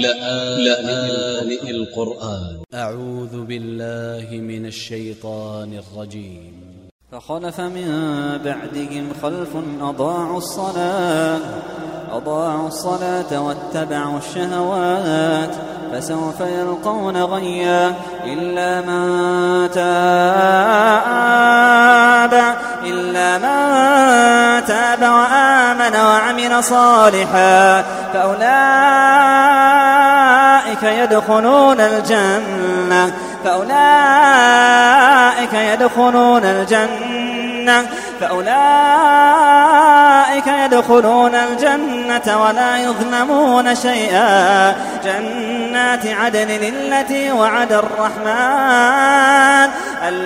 لآن القرآن. أ ع و ذ ب ا ل ل ه من ا ل ش ي ط ا ن ا ل ج ي م فخلف من بعدهم خلف أضاعوا الصلاة أضاعوا الصلاة واتبعوا الشهوات فسوف يلقون غيا إلا من تاب إلا من تاب وآمن وعمل صالحا فأولئك يدخلون الجنة فأولئك يدخلون الجنة فأولئك يدخلون الجنة ولا يظلمون شيئا. جنات عدن التي وعد الرحمن.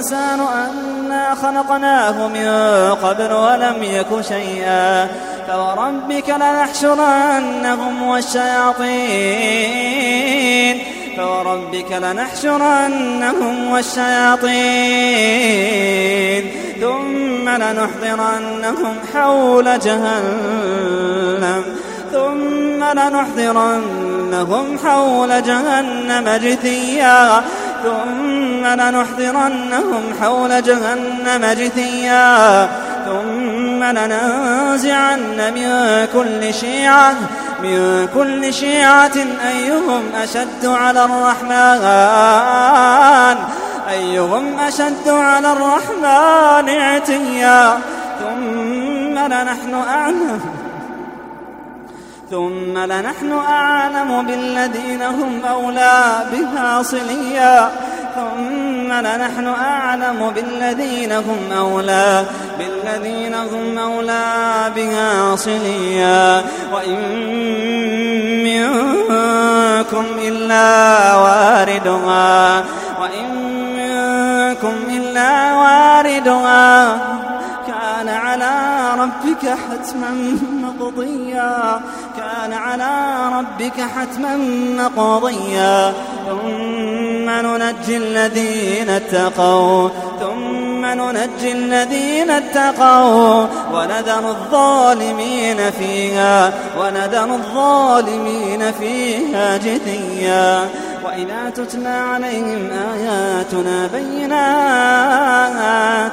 أنا خلقناه من قبل ولم يك شيئا فوربك لنحشرنهم والشياطين فوربك لنحشرنهم والشياطين ثم لنحضرنهم حول جهنم ثم لنحضرنهم حول جهنم جثيا ثم لنحضرنهم حول جهنم جثيا. ثم لننزعن من كل شيعة من كل شيعة أيهم أشد على الرحمن. أيهم أشد على الرحمن اعتيا. ثم لنحن أعلم. ثم لنحن أعلم بالذين هم أولى بها صليا. ثم لنحن أعلم بالذين هم أولى بالذين هم أولى بها صليا. وإن منكم إلا واردها وإن منكم إلا واردها. كان على ربك حتما. مقضيا. كان على ربك حتما مقضيا. ثم ننجي الذين اتقوا. ثم ننجي الذين اتقوا. ونذر الظالمين فيها. ونذر الظالمين فيها جثيا. وإذا تتلى عليهم آياتنا بينات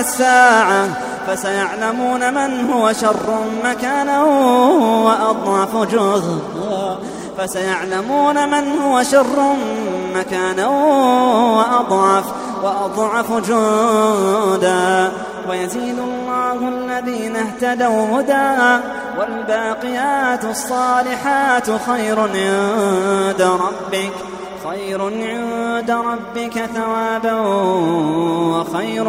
الساعة فسيعلمون من هو شر مكانا وأضعف جهدا فسيعلمون من هو شر مكانا وأضعف وأضعف جندا ويزيد الله الذين اهتدوا هدى والباقيات الصالحات خير عند ربك خير عند ربك ثوابا وخير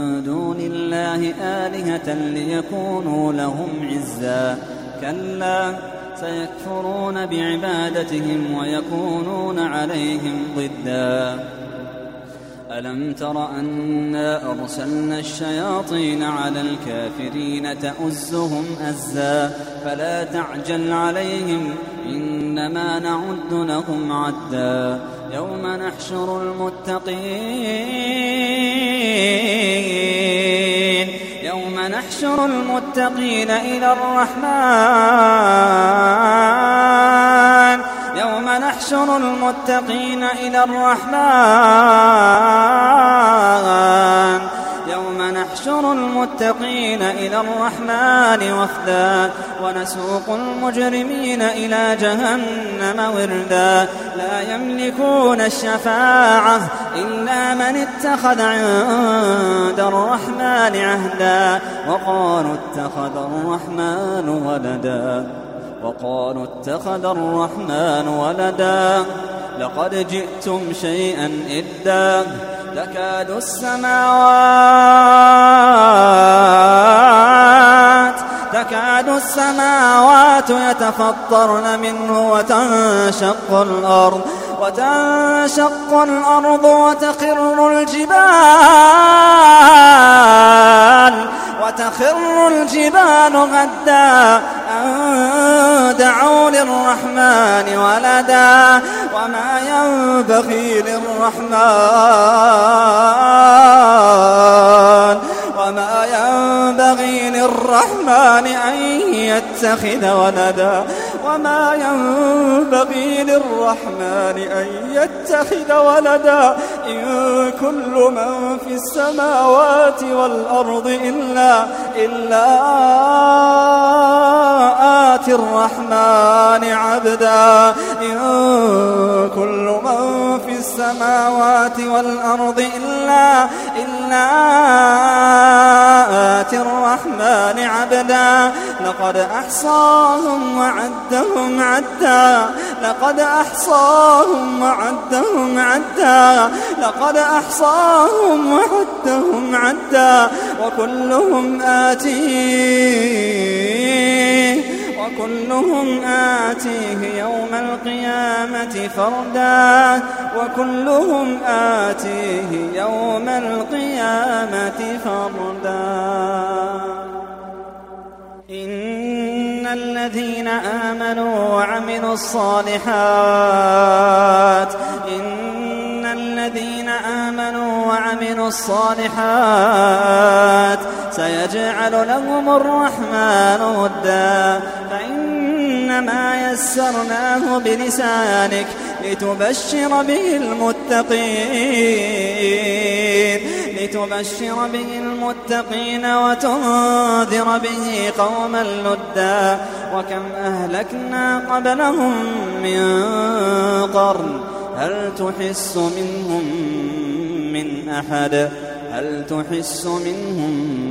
دون الله آلهة ليكونوا لهم عزا. كلا سيكفرون بعبادتهم ويكونون عليهم ضدا. ألم تر أنا أرسلنا الشياطين على الكافرين تؤزهم أزا؟ فلا تعجل عليهم إنما نعد لهم عدا. يوم نحشر المتقين. يوم نحشر المتقين إلى الرحمن. يوم نحشر المتقين إلى الرحمن. نحشر المتقين إلى الرحمن وفدا ونسوق المجرمين إلى جهنم وردا لا يملكون الشفاعة إلا من اتخذ عند الرحمن عهدا وقالوا اتخذ الرحمن ولدا وقالوا اتخذ الرحمن ولدا لقد جئتم شيئا إدا تكاد السماوات تكاد السماوات يتفطرن منه وتنشق الأرض وتنشق الأرض وتخر الجبال وتخر الجبال غدا أن دعوا للرحمن ولدا وما ينبغي للرحمن وما ينبغي للرحمن أن يتخذ ولدا وما ينبغي للرحمن أن يتخذ ولدا إن كل من في السماوات والأرض إلا إلا آتي الرحمن عبدا. إن كل من في السماوات والأرض إلا إلا آتي الرحمن عبدا. لقد أحصاهم وعدهم عدا. لقد أحصاهم وعدهم عدا. لقد أحصاهم وعدهم عدا. وكلهم آتيه وكلهم آتيه يوم القيامة فردا وكلهم آتيه يوم القيامة فردا. إن الذين آمنوا وعملوا الصالحات إن الذين آمنوا وعملوا الصالحات سيجعل لهم الرحمن ودا. فإنما يسرناه بلسانك لتبشر به المتقين. لتبشر به المتقين وتنذر به قوما لدا. وكم أهلكنا قبلهم من قرن. هل تحس منهم من أحد؟ هل تحس منهم من